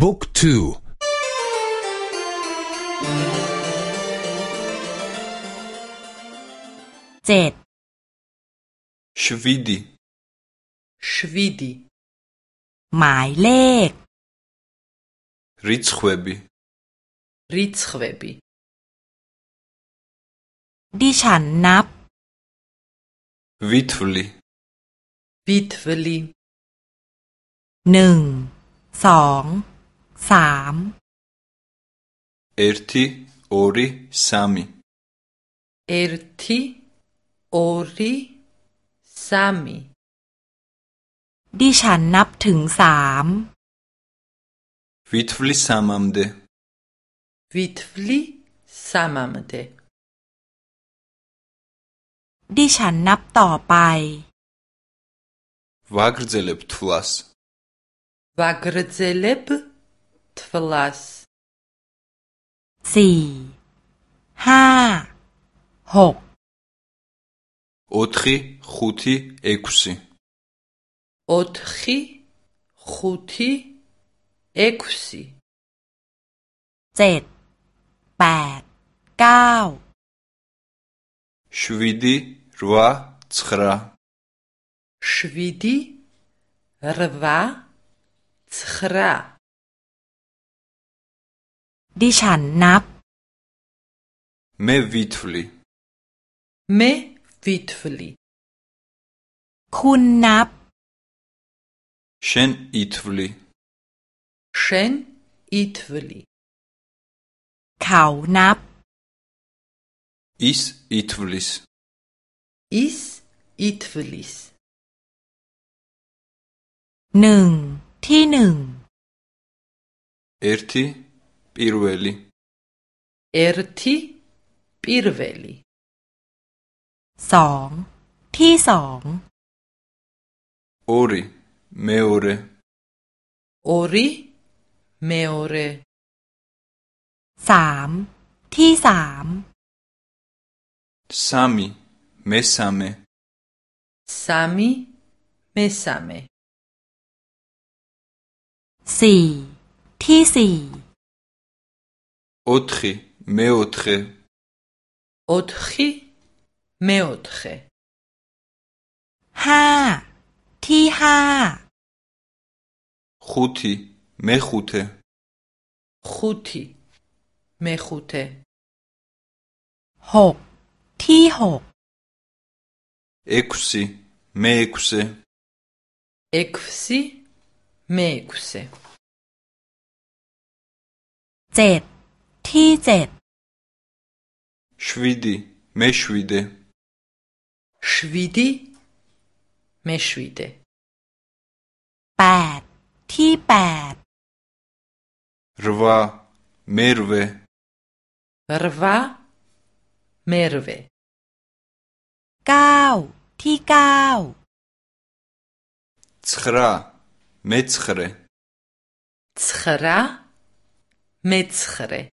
บุ๊กทูเจ็ดชวิดีชวิดีหมายเลขริชเวบีริชเวบีดิฉันนับวิทวลีวิทวลีหนึ่ง สองสามเอร์ติโอริซามิเอร์ติโอริซามิดิฉันนับถึงสามวิทฟลิซามัมเดวิทฟลิซามัมเดดิฉันนับต่อไปวากรเจเลบทลัสวากรเจเลบ твлас 7 8 9 7 8 9ดิฉันนับเมวิทฟลีเมวิทฟลีคุณนับเชนอิทฟลีเชนอิทฟลีเขานับอิสอิทฟลิสอิสอิทฟลิสหนึ่งที่หนึ่งเอร์ที პირველი ერთი პირველი งที่สองโอริเมโอเรโอริเมโอเรสาม ที่สามซามิเมซามิซามิเมซาเมสี่ ที่สี่ ოთხი, მეოთხე. ოთხი, მეოთხე. ห้าที่ห้า ხუთი, მეხუთე. ხუთი, მეხუთე. หกที่หก ექვსი, მეექვსე. ექვსი, მეექვსე. เจ็ดที่7 7 მე 7 7 მე 7ที่8 8 მე 8 მე 9ที่9 9 მე 9 9 მე 9